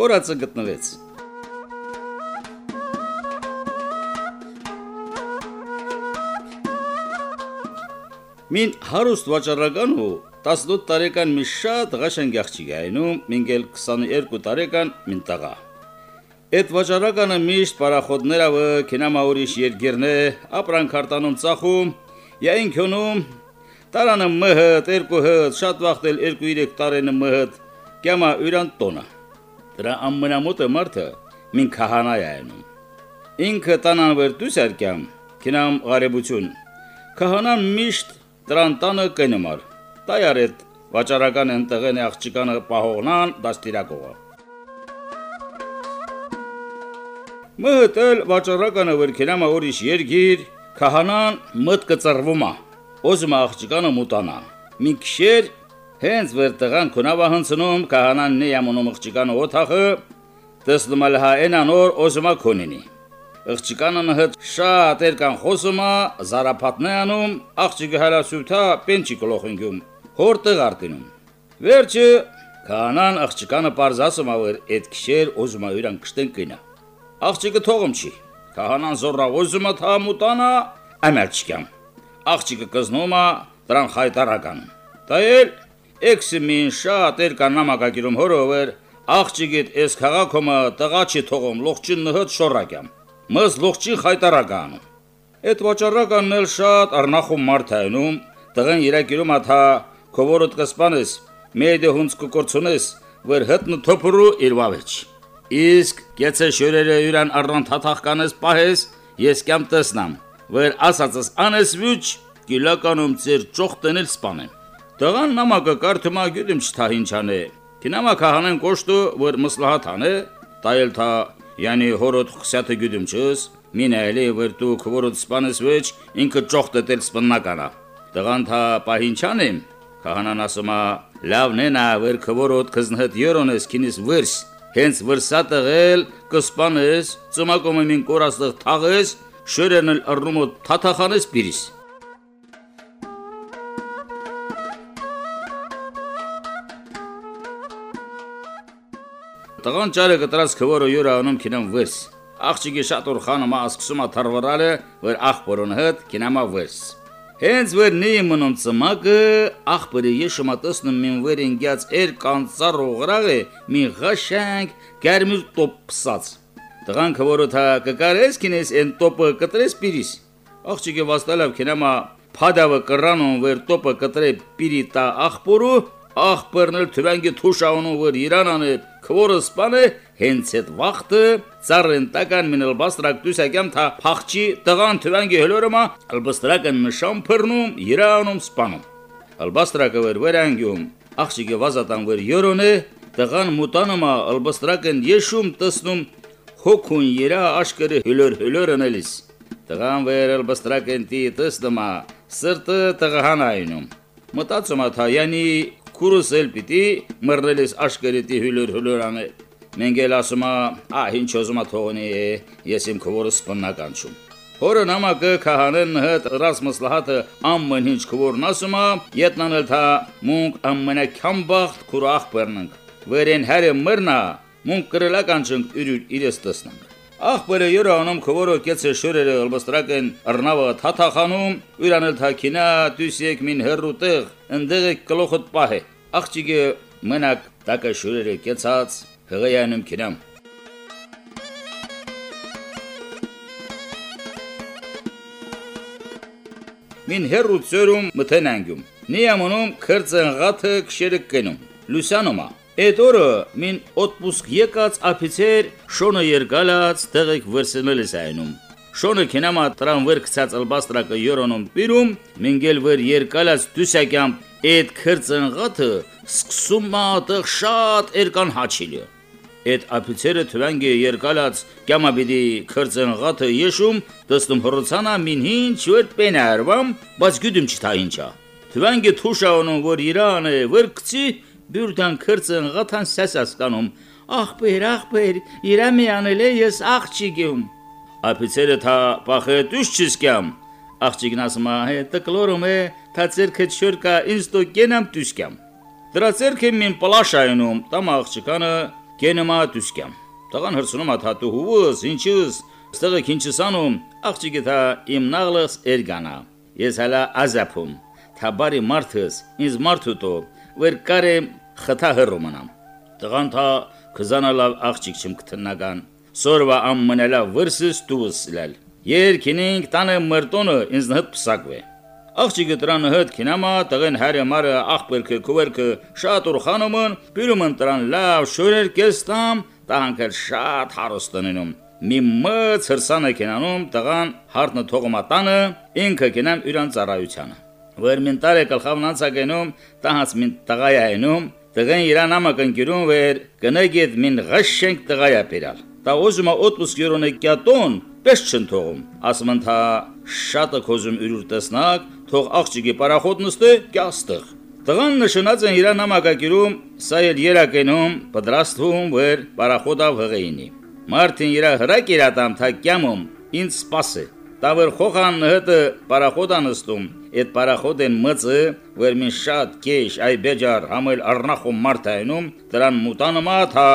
կորածը գտնվեց։ Մին հարուստ վաճառական ու 18 տարեկան մի շատ ղաշենք աղջիկ այնում, մինգել 22 տարեկան մին տղա։ Այդ վաճառականը միշտ пароходները կինամաուրիշ երկիրն է, ապրանք հարտանում ծախում, յայն քյունում, տարանը մհդ, երկու հդ, շատ վախտել 2-3 տարենը մհդ, կյամա յուրան տոնա։ Դրա ամենամոտը մարդը մին քահանա այնում։ Ինքը տանան վեր դուս արկյամ, կինամ արեբություն։ Քահանան միշտ դրան տանը կնմար։ Տայարետ վաճառական ընտեղեն աղջիկանը պահողնան դաստիրակողը։ Մհտել վաճառականը վրքենամա ուրիշ երգիր, քահանան մտ կծրվումա։ Ոզում աղջիկանը մուտանա։ Մի քշեր հենց վեր տղան քունավա հնցնում քահանան նեյամոնում աղջիկանը օթախը, տեսնում լհա ենանոր ոզումա քոնինի։ Աղջիկանը հդ շատ երկան խոսումա, զարապատնե անում, աղջիկը հալասուտա պենչի կլոխինգում, հորտեղ արտինում։ Վերջը քահանան աղջիկանը parզասում ավեր այդ քշեր ոզումա յուրան կշտեն կինա։ Աղջիկը թողում չի։ Քահանան զորավոզումը թամուտանա ամերչկամ։ Աղջիկը կզնոմա դրան խայտարական։ Դայել էքսիմին շատ երկան նամակագիրում հորովեր աղջիկիդ էս քաղաքոմը տղաչի թողում լողջին նհդ շորակամ։ Մս լողջին խայտարական։ Այդ վաճառականն էլ շատ առնախում մարթայնում, տղեն երակիրում աթա քովորոտ կսպանես, մեդե հունց կկորցունես, վեր հտնը թոփրու իրվավեջ։ Իսկ գեցե շորերը յուրան առան թաթախկանես պահես, ես կամ տեսնամ, վեր ասածս անես վիճ, գիլականում ծեր ճոխտնել սպանեմ։ Տղան նամակը կարդումա գյուդիմ չթահինչանե։ Կինամա քահանեն կոշտու, որ մսլահաթանե, տայել թա յանի հորոտ խսյաթը գյուդիմ չս, մինայելի վեր դու քվորոտ սպանես վեճ, ինքը ճոխտել սպննականա։ Տղան թա պահինչանեմ, քահանան ասումա, լավն է նա վեր քվորոտ քզնհդ յորոնես քինիս վրս հենց վրսա տղել կսպանես, ծմակոմը մին կորաստղ թաղես, շորերն էլ առնումո թաթախանես բիրիս։ Տղան ճարը կտրած քվորը յուր անում քինամ վրս։ Աղջիկի շատ օր խանը մա ասկսումա թարվարալը, որ աղբորոն հդ քինամա վրս։ Հենց որ նի մնում ծմակը ախպրի եշմա տեսնում մին վեր ինգյաց էր կանցար օղրաղը մի ղաշանք գերմիր տոպ պսած տղան քորոթա կկարես քինես են տոպը կտրես պիրիս աղջիկը վաստալավ քինամա փադավը կրանոն վեր տոպը կտրե պիրիտա ախպորու ախպերնել թվանգի թուշաունու վր իրանանը քորը սպանը հենց այդ վախտը ծառենտական մինել բաստրակ դուսակյամ թա փախչի տղան թվանգի հլորոմա ալբաստրակն նշան փռնում իրանում սպանում ալբաստրակը վեր վերանգյում աղջիկը վազատան վեր յորոնե տղան մուտանոմա ալբաստրակն եշում տեսնում հոգուն իրա աշկերը հլոր հլորնելիս տղան վեր ալբաստրակն տի տեսնումա սրտը տղահանայնում մտածում աթա յանի քուրուսել պիտի մռնելիս աշկերը տի հլոր հլորանը Մենք էլ ասում ա, ինչ ուզում թողնի, ես իմ քվորը սպնական չում։ Հորը նամակը քահանեն հդ Ռասմուսլահատը ամեն ինչ քվորն ասում ա, ետնան էլ թա մունք ամենա քամբախտ քուրախ բեռնանք։ Վերեն հարը մռնա, մունք կրելական չնք յուրյուր իրես տեսնանք։ Ախբերը յորա անում քվորը կեցը շորերը ըլբստրակեն առնավը թաթախանում, յուրանել թակինա դուսեք մին հերուտեղ, ընդեղ կլոխոտ պահե։ Աղջիկը մնակ տակը շորերը կեցած հղայանում քինամ։ Մին հերուցերում մթենանգում։ Նիամոնում քրծնղաթը քշերը կնում։ Լուսանոմա Այդ օրը մին օտպուսկ եկած ափիցեր շոնը երգալած տեղեք վրսնելիս այնում։ Շոնը քինամա տրամվեր գցած ալբաստրակը յորոնում պիրում, մինգել վեր երգալած դուսակյամ այդ քրծնղաթը սկսում մատը շատ երկան հաչիլը։ Այդ ափիցերը թվանգի երկալած կյամաբիդի քրծնղաթը եշում դստում հրոցանա մին հինչ որ պենարվամ, բայց գյուդում չթա ինչա։ Թվանգի թուշաոնում որ Իրանը վրկցի բյուրդան քրծնղաթան սասասկանում։ Ախպեր, ախպեր, Իրամի անել է ես աղջիկում։ Ափիցերը թա պախե դուշ չսկյամ։ Աղջիկն ասում է, հետը կլորում է, թա ցերքը չորկա ինստո կենամ դուշկյամ։ Դրա ցերքը մին պլաշայնում, տամ աղջիկանը կենմա դուսկամ։ Տղան հրցնում աթաթու հուվս, ինչս, ստեղը քինչսանում, աղջիկը թա իմ նաղլս էրգանա։ Ես հալա ազապում, թա բարի մարդս, ինձ մարդուտո, վեր կարեմ խթա հրոմանամ։ Տղան թա կզանալավ աղջիկ չմ կտնական։ Սորվա ամմնելա վրսս դուս լալ։ Երկինինք տանը մրտոնը ինձ նհդ պսակվե։ Աղջիկը տրանը հետ քինամա տղեն հարը մարը աղբերքը քուվերքը շատ ուրխանոմն բյուրումն տրան լավ շորեր կեստամ տահանքել շատ հարստանենում մի մծ հրսանը կենանում տղան հարտնը թողմատանը ինքը կենամ յուրան ծառայությանը վեր մին տարե կլխավնանցակենում տահած մին տղայայնում տղեն իրանամը կնկյուրում վեր կնագետ մին ղաշենք տղայա պերալ տա ոզումա օտպուս գյորոնե կյատոն պես չընթողում ասում ընթա շատը քոզում ուրուր տեսնակ թող աղջիկի պարախոտ նստե կյաստղ։ Տղան նշնած են իր նամակակիրում, սա էլ երակենում, պատրաստվում վեր պարախոտավ հղեինի։ Մարտին իր հրակ իրատամ թակյամում, ինձ սպասե։ Տավեր խոխան հտը պարախոտանստում, այդ պարախոտեն մծը, վեր մին շատ կեշ այ բեջար համել առնախում մարտայնում, դրան մուտանումա թա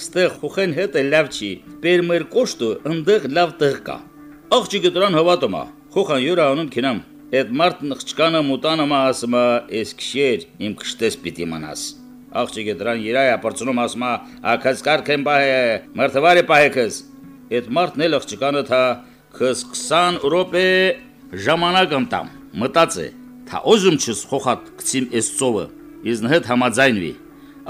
ստեղ խոխեն հետը լավ չի, բերմեր կոշտը ընդեղ լավ տեղ կա։ Աղջիկը դրան հավատում է, խոխան յուրա անում քինամ, Այդ մարդն աղջկանը մուտանը ասում է, «Էս քշեր իմ քշտես պիտի մնաս»։ Աղջիկը դրան երայ ապրծնում ասում է, «Ակած կարքեն բայ, մարտավարի բայքս»։ Այդ մարդն էլ աղջկանը թա քս 20 րոպե ժամանակ ըմտամ։ Մտածե, թա օզում չս խոխատ գցիմ էս ծովը։ Իզն հետ համաձայնվի։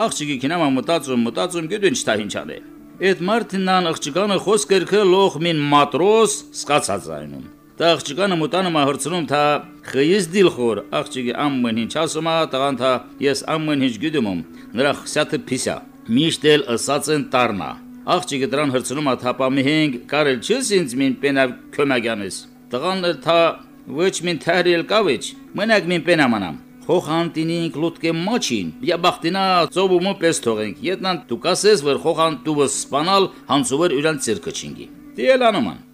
Աղջիկի կինամա մտածում, մտածում գյուդեն չտա ինչան է։ Այդ մարդն աղջկանը խոսքերքը լող մին մատրոս սկացած այնում։ Դա աղջիկանը մտանը մահրցնում թա խյիս դիլխոր աղջիկի ամեն ինչ ասում է տղան թա ես ամեն ինչ գիտում նրա խսյաթը փիսա միշտ էլ ըսած են տառնա աղջիկը դրան հրցնում է թապամի հենք կարել չես ինձ մին պենավ քոմագյանես տղան թա ոչ մին թարիել կավիչ մենակ մին պենամանամ խոխանտինինք լուտկե մաչին я բախտինա ծովումը պես թողենք ետնան դու կասես որ խոխան դուվս սպանալ հանցուվեր յուրան ցերկը չինգի դիելանոման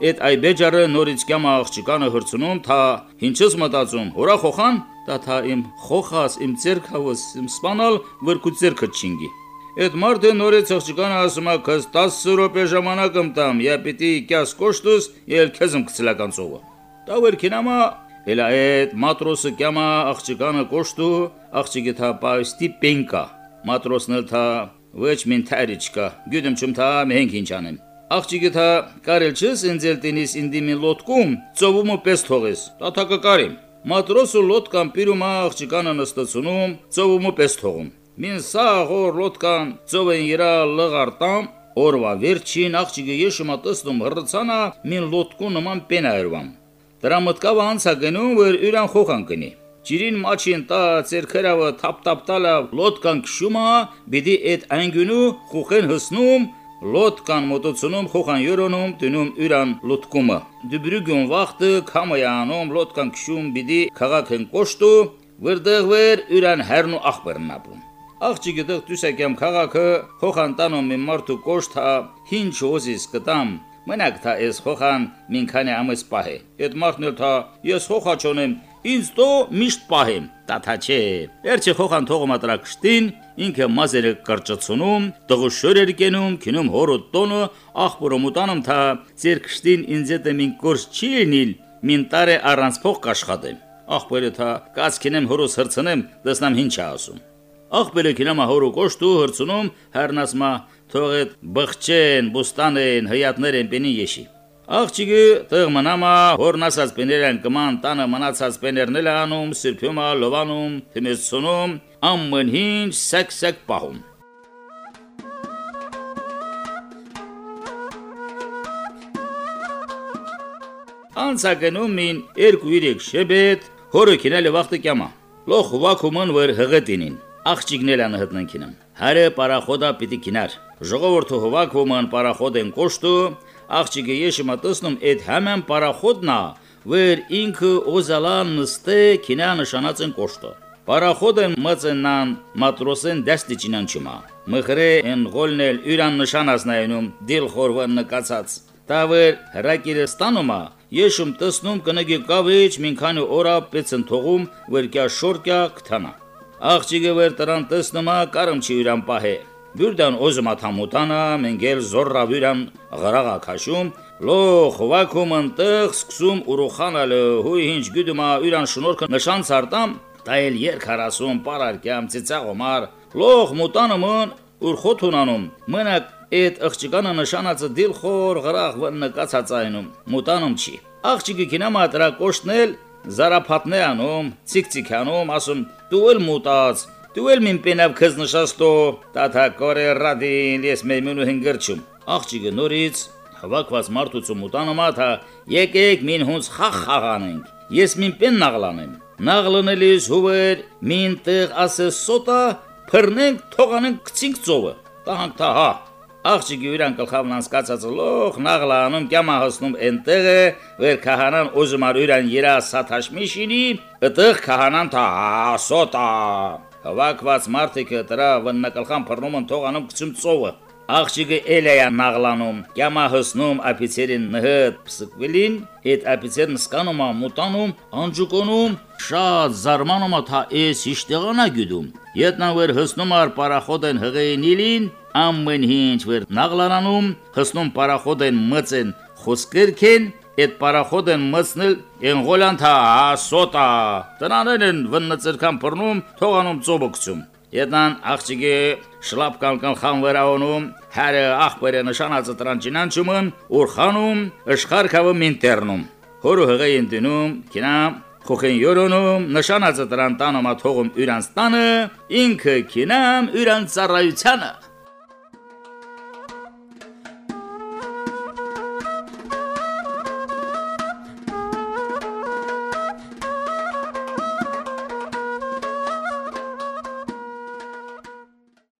Այդ այբեջարը նորից կյամ աղջիկանը հրցնում, թա ինչս մտածում, հորա խոխան, դա թա իմ խոխաս, իմ ցերքավս, իմ սպանալ վրկու ցերքը չինգի։ Այդ մարդը նորից աղջիկանը ասում է, քս 10 րոպե ժամանակ ըմտամ, я պիտի կյաս կոշտուս, ել քեզմ կցլական ծովը։ Դա վերքինամա Էլա այդ մատրոսը կյամա աղջիկանը կոշտու, աղջիկը թա պայստի պենկա։ Մատրոսն էլ թա ոչ մին թարիչկա, գյուդեմ չում թա մենք ինչ անեմ։ Աղջիկը թա կարել չես ինձել տենիս ինդիմի լոտկում, ծովումը պես թողես, տաթակը կարիմ։ Մատրոսը լոտկան պիրում աղջիկանը նստացնում, ծովումը պես թողում։ Մին սա հոր լոտկան ծովեն իրա լղարտամ, օրվա վերջին աղջիկը եշմա տեսնում հրցանա մին լոտկու նման պենայրվամ։ Դրա մտքավ անցա գնում, որ յուրան խոխան կնի։ Ջիրին մաչին տա ցերքերավը թափ-թափ տալա լոտկան քշումա, բիդի այդ անգյունու խոխեն հսնում Լոտկան մոտոցնում խոխան յորոնում տնում յուրան լոտկումը։ Դբրուգուն վախտը կամայանում լոտկան քշում բիդի քաղաքեն կոշտու վրդեղ վեր յուրան հերնու ախբերն ապում։ Աղջիկը դեռ դուսակյամ քաղաքը խոխան տանում մի մարդու կոշտա հինչ ոզիս կտամ Մենակ թա ես խոխան մինքանի ամս պահե։ Այդ մարդն էլ թա ես խոխա չոնեմ Ինձ տո միշտ պահեմ, տաթա չէ։ Վերջի խոխան թողոմա տրակշտին, ինքը մազերը կրճացնում, տղուշոր էր կենում, քինում հորոտ տոնը, աղբորը մուտանում թա ձեր կշտին ինձ եթե մին կորս չի լինիլ, մին տարե առանց փող կաշխատեմ։ Աղբերը թա կաց քինեմ հորոս հրցնեմ, դեսնամ ինչ է ասում։ Աղբերը քինամա հորո կոշտու հրցնում, հեռնասմա թողետ բղջեն, բուստանեն, հյատներ են պենի եշի։ Աղջիկը տեղ մնամա հորն ասած պեներն կման տանը մնացած պեներն էլ անում, սրբյումա լովանում, թմեցնում, ամեն ինչ սեք-սեք պահում։ Անցակնում մին երկու երեք շեբետ հորը քինել վախտը կյամա։ Լոխ վակումն վեր հղետինին։ Աղջիկնել ան հտնանքինն։ Հարը պարախոդա պիտի քինար։ Ժողովուրդը հովակումն պարախոդեն կոշտու աղջիկը եշը մտածնում այդ համեն պարախոդնա, վեր ինքը օզալան նստե քինա նշանած են կոշտը։ Պարախոդեն մծենան մատրոսեն դաստիճինան չմա։ Մխրե են գոլնել յուրան նշանած նայնում դիլ խորվան նկացած։ Տավեր հրակիրը ստանումա Եշում տեսնում կնգի կավիճ մինքանի օրա պեցն թողում վերկյա շորկյա կթանա։ Աղջիկը վեր տրան տեսնումա կարմ չի յուրան պահե։ Բյուրդան օզմա թամուտանա մենգել զորրա վյուրան ղրաղա քաշում լոխ վակում ընտեղ սկսում ուրոխանալը հույ ինչ գյուդումա յուրան շնորհքը նշան ցարտամ տայել երկարասում պարարկյամ ծիծաղոմար լոխ մուտանումն ուրխոթունանում մնակ Այդ աղջիկանը նշանածը դիլխոր գրախ նկացած այնում մուտանում չի։ Աղջիկը կինամա դրա կոշտնել զարափատնե անում, ցիկցիկանում, ասում դու էլ մուտած, դու էլ մին պենավ քեզ նշաստո, տաթա կորե ռադին ես մեմունու հնգրչում։ Աղջիկը նորից հավաքված մարդուցում մուտանում աթա եկեք մին հունց խախ խաղանենք։ Ես մին պեն նաղլանեմ։ Նաղլանելիս հուվեր մին տեղ ասես սոտա փռնենք թողանենք կցինք ծովը։ Տահանք թա Աղջիկի ուրան գլխավն անցկացած լող նաղլանում կյամա հասնում ընտեղը վեր քահանան օզմար ուրան երա սաթաշմիշինի ըտեղ քահանան թա սոտա հավաքված մարդիկը դրա վննակալխան փռնում են թողանում գցում ծովը Աղջիկը էլեյա նաղլանում, կյամա հսնում ապիցերին նհդ պսկվելին, այդ ապիցերն սկանում մուտանում, անջուկոնում, շատ զարմանում թա էս իշտեղանա գյուդում։ Ետնան վեր հսնում ար պարախոդեն հղեինիլին, ամեն ինչ վեր նաղլանանում, հսնում պարախոդեն մծեն խոսկերքեն, այդ պարախոդեն մծնել ենղոլանթա սոտա տնանել են վննծրքան բռնում թողանում ծոբոքցում Եդան աղջիկի շլապ կալկալ խան վերաոնում, հարը աղբերը նշանածը տրանջինանչումն, ուրխանում, ըշխարկավը մինտերնում։ Հորու հղային դնում, կինա Խոխեն յորոնում նշանածը տրանտանոմա թողում յուրանց տանը, ինքը կինամ յուրանց ծառայությանը։